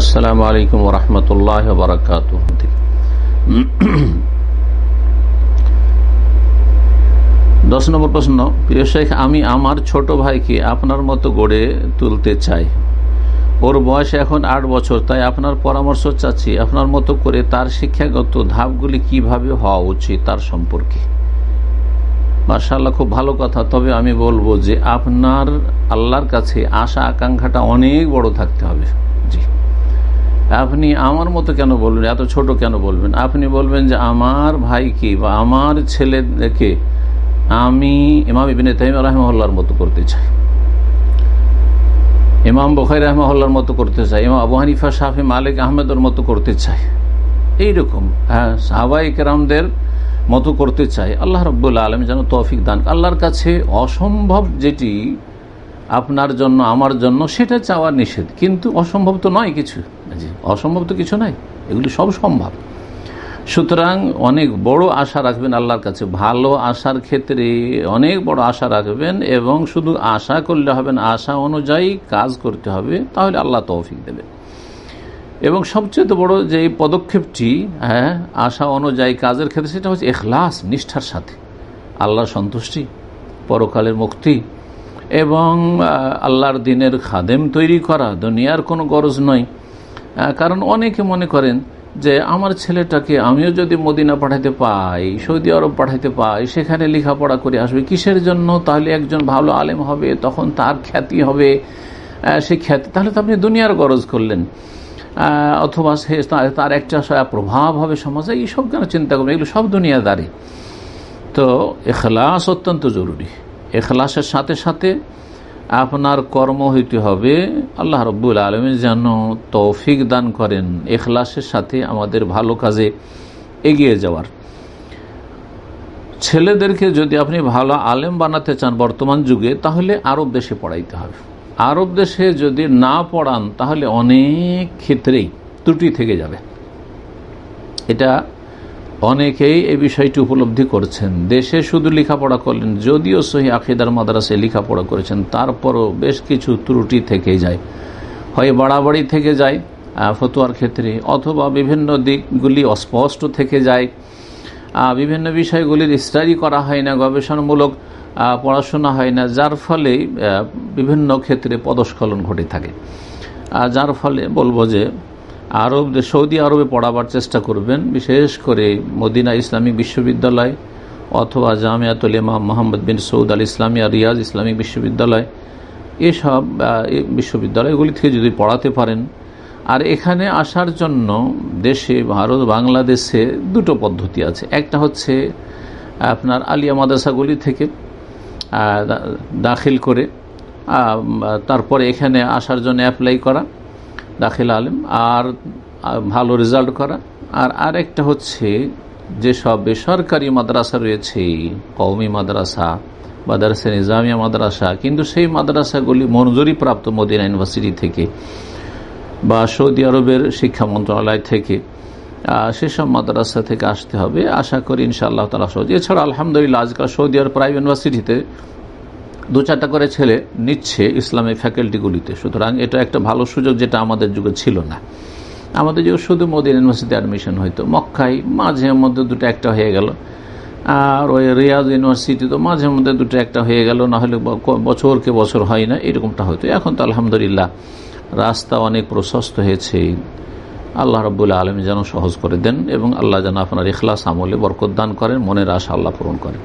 আসসালামু আলাইকুম রহমতুল্লাহ বারকাত দশ নম্বর প্রশ্ন, প্রিয় শেখ, আমি আমার ছোট ভাইকে আপনার মতো গড়ে তুলতে চাই। ওর বয়স এখন আট বছর, তাই আপনার পরামর্শ চাচ্ছি, আপনার মতো করে তার শিক্ষাগত ধাপগুলি কীভাবে হওয়া উচিত তার সম্পর্কে। মার্শাল্লাহ খুব ভালো কথা, তবে আমি বলব যে আপনার আল্লাহর কাছে আশা, আকাঙ্ক্ষাটা অনেক বড় থাকতে হবে। আপনি আমার মতো কেন বলবেন? এত ছোট কেন বলবেন? আপনি বলবেন যে আমার ভাইকে বা আমার ছেলেকে আমি ইমাম ইবিন তাইম রহমহল্লার মতো করতে চাই। ইমাম বখাই রহমহল্লার মতো করতে চাই। ইমাম আবু হানিফা শাহি মালিক, আহমেদের মতো করতে চাই। এইরকম হ্যাঁ সাহাবাই কেরামদের মতো করতে চাই। আল্লাহ রব্বুল্লা আলম যেন তৌফিক দান আল্লাহর কাছে অসম্ভব যেটি আপনার জন্য, আমার জন্য, সেটা চাওয়া নিষেধ। কিন্তু অসম্ভব তো নয় কিছু। জি, অসম্ভব তো কিছু নয়। এগুলি সব সম্ভব। সুতরাং অনেক বড় আশা রাখবেন আল্লাহর কাছে। ভালো আশার ক্ষেত্রে অনেক বড় আশা রাখবেন এবং শুধু আশা করলে হবে না, আশা অনুযায়ী কাজ করতে হবে, তাহলে আল্লাহ তৌফিক দেবেন এবং সবচেয়ে বড় যে পদক্ষেপটি হ্যাঁ আশা অনুযায়ী কাজের ক্ষেত্রে, সেটা হচ্ছে এখলাস, নিষ্ঠার সাথে। আল্লাহ সন্তুষ্টি, পরকালের মুক্তি এবং আল্লাহর দিনের খাদেম তৈরি করা দুনিয়ার কোনো গরজ নয়। কারণ অনেকে মনে করেন যে, আমার ছেলেটাকে আমিও যদি মদিনা পাঠাতে পাই, সৌদি আরব পাঠাতে পাই, সেখানে লেখাপড়া করে আসবে, কিসের জন্য? তাহলে একজন ভালো আলেম হবে, তখন তার খ্যাতি হবে। সেই খ্যাতি, তাহলে তো আপনি দুনিয়ার গরজ করলেন। অথবা সে তার একটা প্রভাব হবে সমাজে এইসব কেন চিন্তা করবেন? এগুলো সব দুনিয়াদারি। তো এখলাস অত্যন্ত জরুরি। এখলাসের সাথে সাথে আপনার কর্ম হইতে হবে। আল্লাহ রব্বুল আলমী যেন তৌফিক দান করেন এখলাসের সাথে আমাদের ভালো কাজে এগিয়ে যাওয়ার। ছেলেদেরকে যদি আপনি ভালো আলেম বানাতে চান বর্তমান যুগে, তাহলে আরব দেশে পড়াইতে হবে। আরব দেশে যদি না পড়ান, তাহলে অনেক ক্ষেত্রেই ত্রুটি থেকে যাবে। এটা অনেকেই এই বিষয়টি উপলব্ধি করছেন। দেশে শুধু লেখাপড়া করলেন, যদিও সহি আখিদার মাদ্রাসে লেখাপড়া করেছেন, তারপরও বেশ কিছু ত্রুটি থেকে যায়। হয় বাড়াবাড়ি থেকে যায় ফতুয়ার ক্ষেত্রে, অথবা বিভিন্ন দিকগুলি অস্পষ্ট থেকে যায়। বিভিন্ন বিষয়গুলির স্টাডি করা হয় না, গবেষণামূলক পড়াশোনা হয় না, যার ফলে বিভিন্ন ক্ষেত্রে পদস্খলন ঘটে থাকে। যার ফলে বলব যে আরব সৌদি আরবে পড়াবার চেষ্টা করবেন, বিশেষ করে মদিনা ইসলামিক বিশ্ববিদ্যালয় অথবা Jamiatul Imam Muhammad bin Saud al Islamiya Riyadh Islamic বিশ্ববিদ্যালয়, এসব বিশ্ববিদ্যালয়গুলি থেকে যদি পড়াতে পারেন। আর এখানে আসার জন্য দেশে ভারত, বাংলাদেশে দুটো পদ্ধতি আছে। একটা হচ্ছে, আপনার আলিয়া মাদ্রাসাগুলি থেকে দাখিল করে তারপরে এখানে আসার জন্য অ্যাপ্লাই করা। দাখিল আলেম, আর ভালো রেজাল্ট করা। আর আরেকটা হচ্ছে যেসব বেসরকারি মাদ্রাসা রয়েছে কৌমি মাদ্রাসা মাদ্রাসা নিজামিয়া মাদ্রাসা, কিন্তু সেই মাদ্রাসাগুলি মঞ্জুরি প্রাপ্ত মদিনা ইউনিভার্সিটি থেকে বা সৌদি আরবের শিক্ষা মন্ত্রণালয় থেকে সেসব মাদ্রাসা থেকে আসতে হবে। আশা করি ইনশাআল্লাহ তালা সহজ। এছাড়া আলহামদুলিল্লাহ, আজকাল সৌদি আরব প্রাইভেট ইউনিভার্সিটিতে দু চারটা করে ছেলে নিচ্ছে ইসলামী ফ্যাকাল্টিগুলিতে। সুতরাং এটা একটা ভালো সুযোগ যেটা আমাদের যুগে ছিল না। আমাদের যুগে শুধু মোদিন ইউনিভার্সিটি অ্যাডমিশন হয়তো মক্কাই মাঝে মধ্যে দুটো একটা হয়ে গেল। আর ওই রিয়াজ ইউনিভার্সিটি তো মাঝে মধ্যে দুটো একটা হয়ে গেল নাহলে বছরকে বছর হয় না, এরকমটা হয়তো এখন তো আলহামদুলিল্লাহ রাস্তা অনেক প্রশস্ত হয়েছে। আল্লাহ রবুল্লা আলম যেন সহজ করে দেন এবং আল্লাহ যেন আপনার ইখলাস আমলে বরকত দান করেন, মনের আশা আল্লাহ পূরণ করেন।